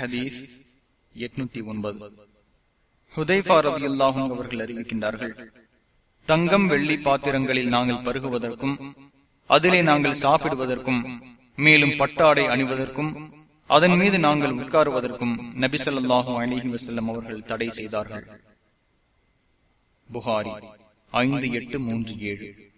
ஹதீஸ் எட்நூத்தி ஒன்பது. ஹுதைஃபா ரதியுல்லாஹும் அவர்கள் அறிவிக்கின்றார்கள் தங்கம் வெள்ளி பாத்திரங்களில் நாங்கள் பருகுவதற்கும் அதிலே நாங்கள் சாப்பிடுவதற்கும் மேலும் பட்டாடை அணிவதற்கும் அதன் மீது நாங்கள் உட்காருவதற்கும் நபிசல்லாஹு அலிஹி வசல்லம் அவர்கள் தடை செய்தார்கள். புகாரி ஐந்து எட்டு மூன்று ஏழு.